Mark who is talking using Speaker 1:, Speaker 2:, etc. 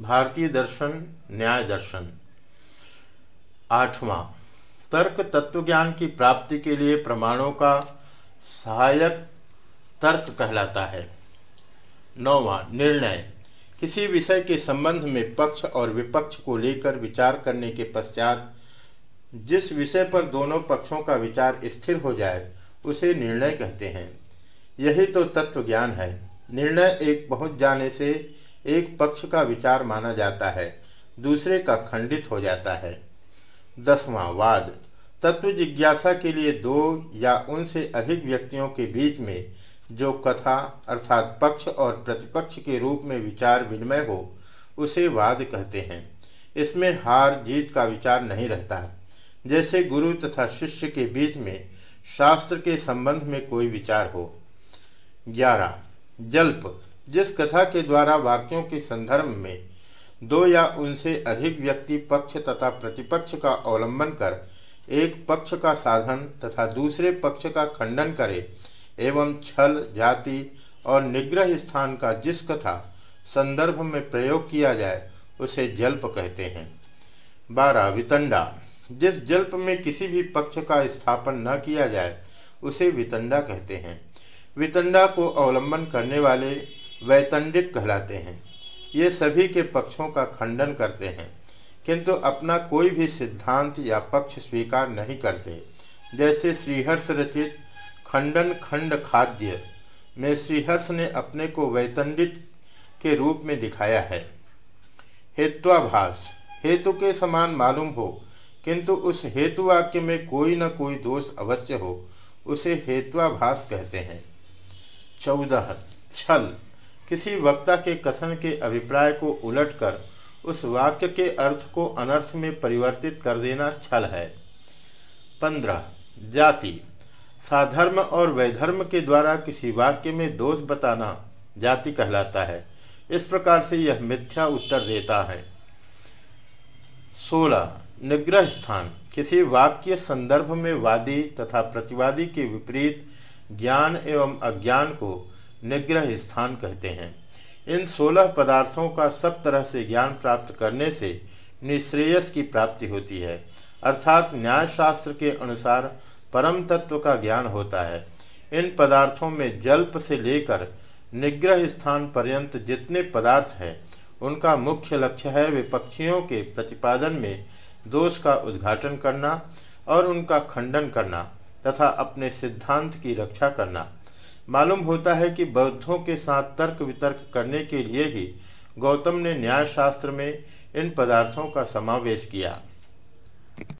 Speaker 1: भारतीय दर्शन, न्याय दर्शन। आठवां, तर्क तत्वज्ञान की प्राप्ति के लिए प्रमाणों का सहायक तर्क कहलाता है। नौवा, निर्णय, किसी विषय के संबंध में पक्ष और विपक्ष को लेकर विचार करने के पश्चात, जिस विषय पर दोनों पक्षों का विचार स्थिर हो जाए, उसे निर्णय कहते हैं। यही तो तत्व ज्ञान है। निर्णय एक पहुँच जाने से एक पक्ष का विचार माना जाता है, दूसरे का खंडित हो जाता है। दसवां वाद, तत्व जिज्ञासा के लिए दो या उनसे अधिक व्यक्तियों के बीच में जो कथा अर्थात पक्ष और प्रतिपक्ष के रूप में विचार विनिमय हो, उसे वाद कहते हैं। इसमें हार जीत का विचार नहीं रहता। जैसे गुरु तथा शिष्य के बीच में शास्त्र के संबंध में कोई विचार हो। ग्यारह, जल्प। जिस कथा के द्वारा वाक्यों के संदर्भ में दो या उनसे अधिक व्यक्ति पक्ष तथा प्रतिपक्ष का अवलंबन कर एक पक्ष का साधन तथा दूसरे पक्ष का खंडन करे, एवं छल, जाति और निग्रह स्थान का जिस कथा संदर्भ में प्रयोग किया जाए, उसे जल्प कहते हैं। बारह वितंडा जिस जल्प में किसी भी पक्ष का स्थापन न किया जाए, उसे वितंडा कहते हैं। वितंडा को अवलंबन करने वाले वैतंडिक कहलाते हैं। ये सभी के पक्षों का खंडन करते हैं, किंतु अपना कोई भी सिद्धांत या पक्ष स्वीकार नहीं करते। जैसे श्रीहर्ष रचित खंडन खंड खाद्य में श्रीहर्ष ने अपने को वैतंडित के रूप में दिखाया है। हेत्वाभास, हेतु के समान मालूम हो, किंतु उस हेतु वाक्य में कोई न कोई दोष अवश्य हो, उसे हेत्वाभास कहते हैं। चौदह, छल किसी वक्ता के कथन के अभिप्राय को उलटकर उस वाक्य के अर्थ को अनर्थ में परिवर्तित कर देना छल है। पंद्रह, जाति। साधर्म और वैधर्म के द्वारा किसी वाक्य में दोष बताना जाति कहलाता है। इस प्रकार से यह मिथ्या उत्तर देता है। सोलह, निग्रह स्थान। किसी वाक्य संदर्भ में वादी तथा प्रतिवादी के विपरीत ज्ञान एवं अज्ञान को निग्रह स्थान कहते हैं। इन सोलह पदार्थों का सब तरह से ज्ञान प्राप्त करने से निश्रेयस की प्राप्ति होती है। अर्थात न्यायशास्त्र के अनुसार परम तत्व का ज्ञान होता है। इन पदार्थों में जल्प से लेकर निग्रह स्थान पर्यंत जितने पदार्थ हैं, उनका मुख्य लक्ष्य है विपक्षियों के प्रतिपादन में दोष का उद्घाटन करना और उनका खंडन करना तथा अपने सिद्धांत की रक्षा करना। मालूम होता है कि बौद्धों के साथ तर्क वितर्क करने के लिए ही गौतम ने न्यायशास्त्र में इन पदार्थों का समावेश किया।